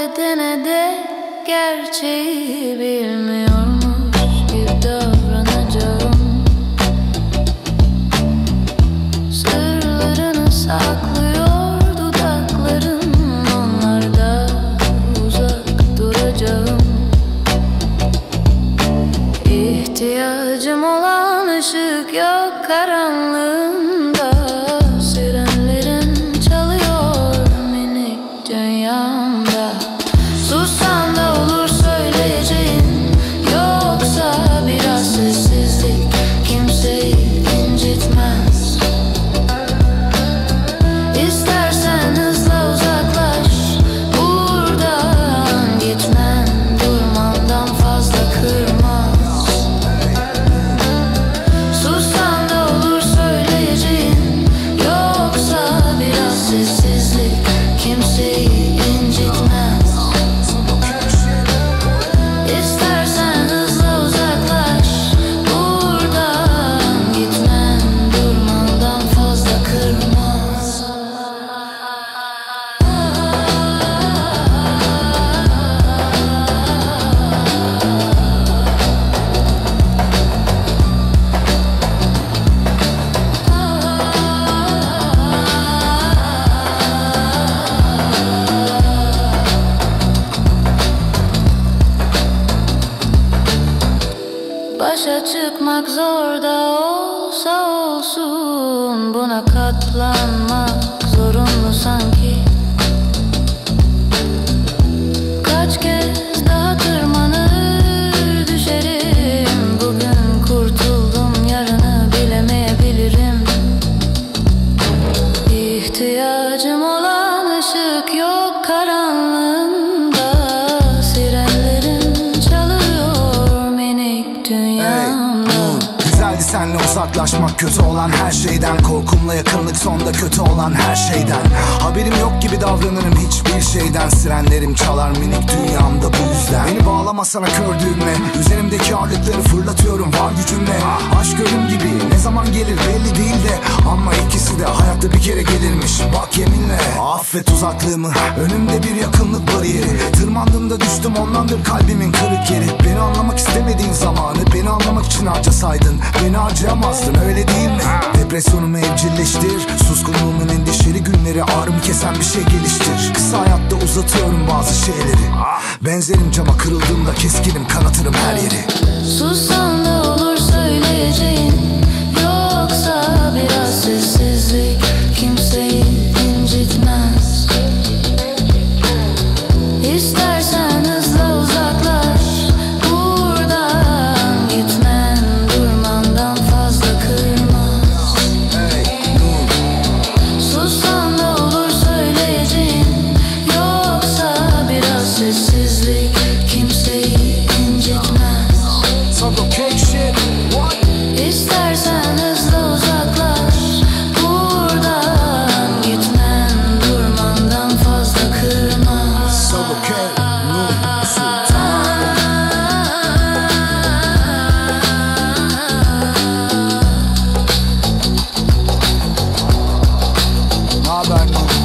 affedene de gerçeği bilmiyormuş gibi davranacağım Başa çıkmak zor da olsa olsun Buna katlanmak zorunlu uzaklaşmak kötü olan her şeyden. Korkumla yakınlık sonda kötü olan her şeyden. Haberim yok gibi davranırım hiçbir şeyden. Sirenlerim çalar minik dünyamda bu yüzden. Beni bağlamasana kör düğme. Üzerimdeki ağırlıkları fırlatıyorum var gücümle. Aşk ölüm gibi ne zaman gelir belli değil de. Ama ikisi de hayatta bir kere gelirmiş. Bak yeminle. Affet uzaklığımı. Önümde bir yakınlık bariyeri. Tırmandığımda düştüm ondandır kalbimin kırık yeri bir şey geliştir. Kısa hayatta uzatıyorum bazı şeyleri. Benzerim cama kırıldığımda keskinim kanatırım her yeri. Sussan da olur söyleyeceğin. Yoksa biraz sessizlik kimseyi incitmez. İstersen far back.